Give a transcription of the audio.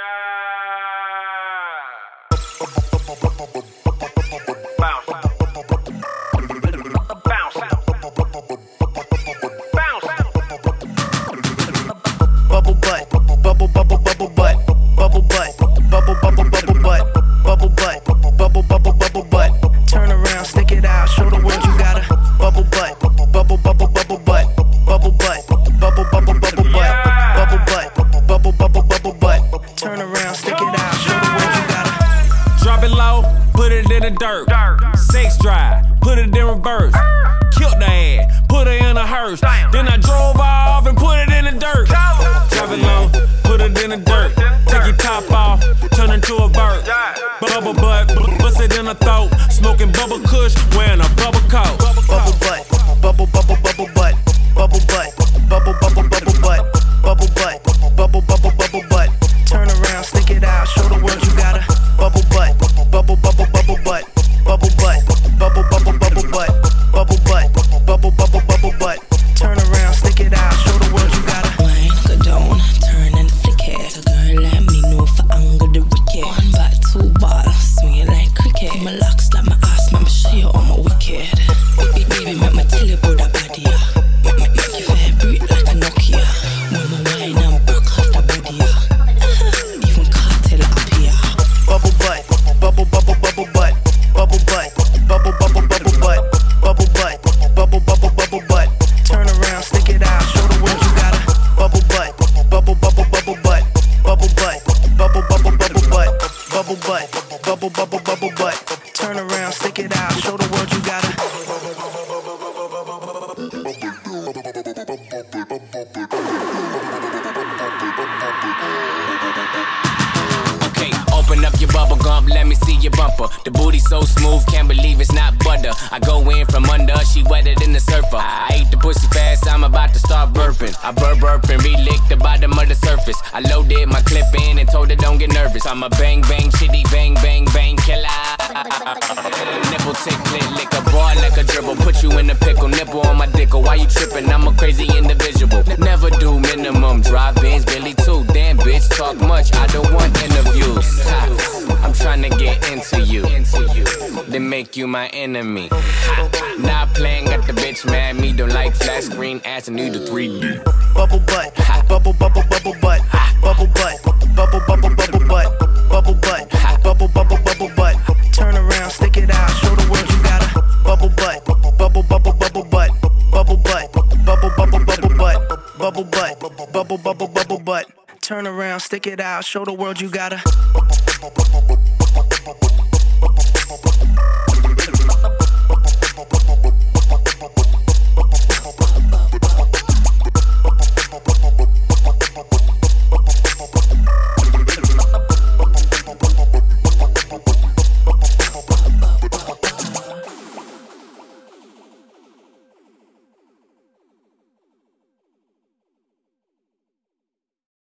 Yeah. Drop it low, put it in the dirt. Sex drive, put it in reverse. Killed the ass, put her in a hearse. Then I drove off and put it in the dirt. Drop it low, put it in the dirt. Take your top off, turn into a bird. Bubble butt, bust it in the throat. Smoking bubble kush, wearing a bubble coat. Bubble butt, bubble bubble bubble butt, bubble butt, bubble bubble bubble butt. Turn around, stick it out, show bubble gum, let me see your bumper. The booty so smooth, can't believe it's not butter. I go in from under, she wetter than the surfer. I ate the pussy fast, I'm about to start burping. I burp burp and relick the bottom of the surface. I loaded my clip in and told her don't get nervous. I'm a bang bang chitty bang bang bang killer. Nipple tick lick, a bar like a dribble. Put you in a pickle, nipple on my dick. Or why you tripping? I'm a crazy individual. Never do minimum drive bins, Billy too. Talk much. I don't want interviews. I'm trying to get into you. Then make you my enemy. Not playing, got the bitch mad. Me don't like flat screen ass and need the 3D. bubble butt, bubble bubble bubble butt, bubble butt, bubble bubble bubble butt, bubble butt, bubble bubble bubble butt. Turn around, stick it out, show the world you got a bubble butt, bubble bubble bubble butt, bubble butt, bubble bubble bubble butt, bubble butt, bubble bubble bubble butt. Turn around, stick it out, show the world you got a